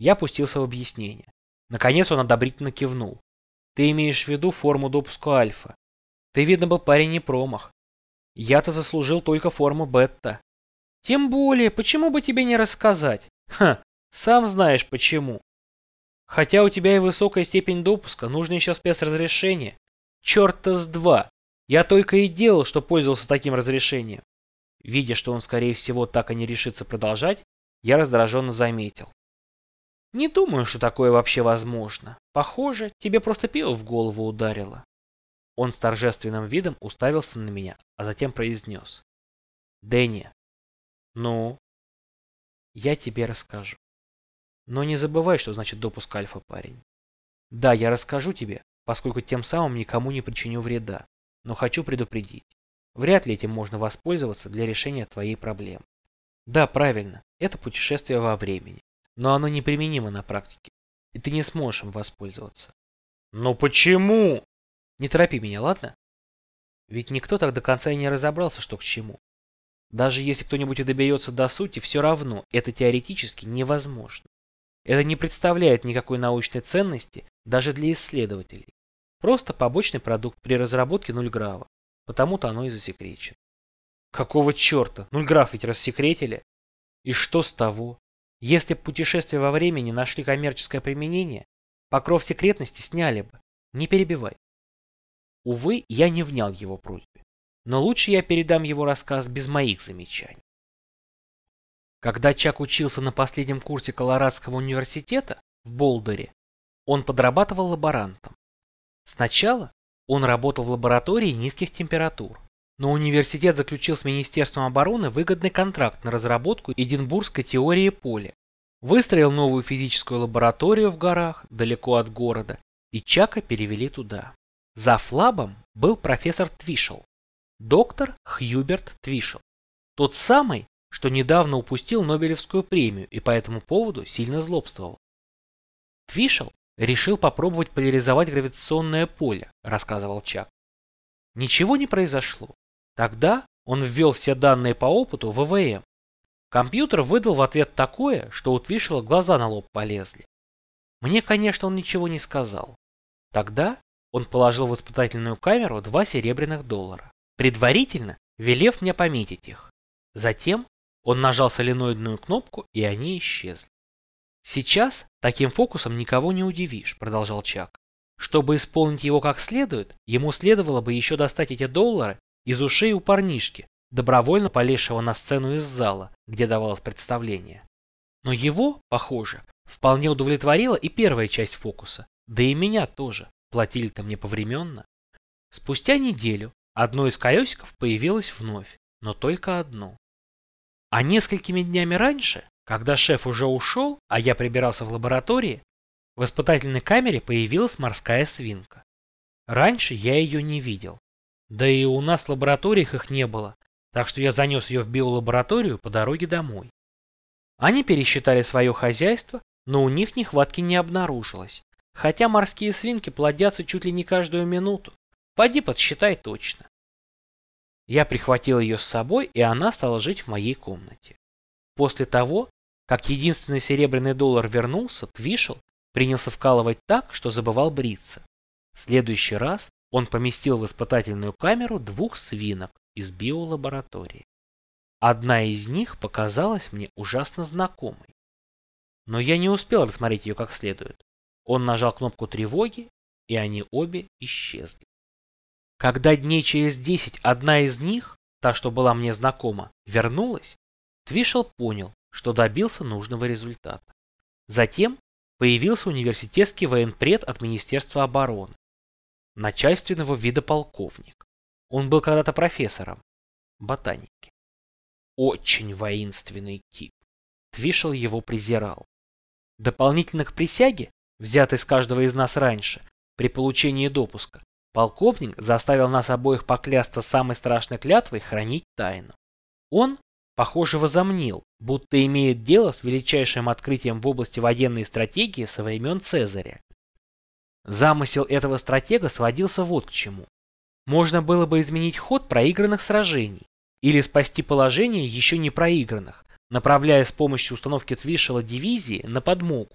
Я опустился в объяснение. Наконец он одобрительно кивнул. Ты имеешь в виду форму допуска альфа. Ты, видно, был парень не промах. Я-то заслужил только форму бета. Тем более, почему бы тебе не рассказать? Ха, сам знаешь почему. Хотя у тебя и высокая степень допуска, нужно еще спецразрешение. Черта с два. Я только и делал, что пользовался таким разрешением. Видя, что он, скорее всего, так и не решится продолжать, я раздраженно заметил. Не думаю, что такое вообще возможно. Похоже, тебе просто пиво в голову ударило. Он с торжественным видом уставился на меня, а затем произнес. Дэнни. Ну? Я тебе расскажу. Но не забывай, что значит допуск альфа, парень. Да, я расскажу тебе, поскольку тем самым никому не причиню вреда. Но хочу предупредить. Вряд ли этим можно воспользоваться для решения твоей проблемы. Да, правильно, это путешествие во времени. Но оно неприменимо на практике. И ты не сможешь им воспользоваться. Но почему? Не торопи меня, ладно? Ведь никто так до конца и не разобрался, что к чему. Даже если кто-нибудь и доберется до сути, все равно это теоретически невозможно. Это не представляет никакой научной ценности даже для исследователей. Просто побочный продукт при разработке нульграва. Потому-то оно и засекречено. Какого черта? Нульграф ведь рассекретили. И что с того? Если бы путешествия во времени нашли коммерческое применение, покров секретности сняли бы. Не перебивай. Увы, я не внял его просьбе. Но лучше я передам его рассказ без моих замечаний. Когда Чак учился на последнем курсе Колорадского университета в Болдере, он подрабатывал лаборантом. Сначала он работал в лаборатории низких температур, но университет заключил с Министерством обороны выгодный контракт на разработку Эдинбургской теории поля, выстроил новую физическую лабораторию в горах, далеко от города, и Чака перевели туда. За флабом был профессор Твишел, доктор Хьюберт Твишел, тот самый, что недавно упустил Нобелевскую премию и по этому поводу сильно злобствовал. Твишел решил попробовать поляризовать гравитационное поле, рассказывал Чак. Ничего не произошло. Тогда он ввел все данные по опыту в ВВМ. Компьютер выдал в ответ такое, что у Твишела глаза на лоб полезли. Мне, конечно, он ничего не сказал. Тогда он положил в испытательную камеру два серебряных доллара, предварительно велев мне пометить их. Затем он нажал соленоидную кнопку, и они исчезли. «Сейчас таким фокусом никого не удивишь», — продолжал Чак. «Чтобы исполнить его как следует, ему следовало бы еще достать эти доллары из ушей у парнишки, добровольно полезшего на сцену из зала, где давалось представление. Но его, похоже, вполне удовлетворила и первая часть фокуса, да и меня тоже, платили-то мне повременно. Спустя неделю одно из колесиков появилось вновь, но только одно. А несколькими днями раньше, когда шеф уже ушел, а я прибирался в лаборатории, в испытательной камере появилась морская свинка. Раньше я ее не видел. Да и у нас в лабораториях их не было, так что я занес ее в биолабораторию по дороге домой. Они пересчитали свое хозяйство, но у них нехватки не обнаружилось, хотя морские свинки плодятся чуть ли не каждую минуту. Пойди подсчитай точно. Я прихватил ее с собой, и она стала жить в моей комнате. После того, как единственный серебряный доллар вернулся, Твишел принялся вкалывать так, что забывал бриться. В следующий раз он поместил в испытательную камеру двух свинок из биолаборатории. Одна из них показалась мне ужасно знакомой. Но я не успел рассмотреть ее как следует. Он нажал кнопку тревоги, и они обе исчезли. Когда дней через десять одна из них, та, что была мне знакома, вернулась, Твишел понял, что добился нужного результата. Затем появился университетский военпред от Министерства обороны, начальственного вида полковник. Он был когда-то профессором ботаники. Очень воинственный тип. Твишел его презирал. Дополнительно к присяге, взятой с каждого из нас раньше, при получении допуска, Полковник заставил нас обоих поклясться самой страшной клятвой хранить тайну. Он, похоже, возомнил, будто имеет дело с величайшим открытием в области военной стратегии со времен Цезаря. Замысел этого стратега сводился вот к чему. Можно было бы изменить ход проигранных сражений или спасти положение еще не проигранных, направляя с помощью установки Твишела дивизии на подмогу.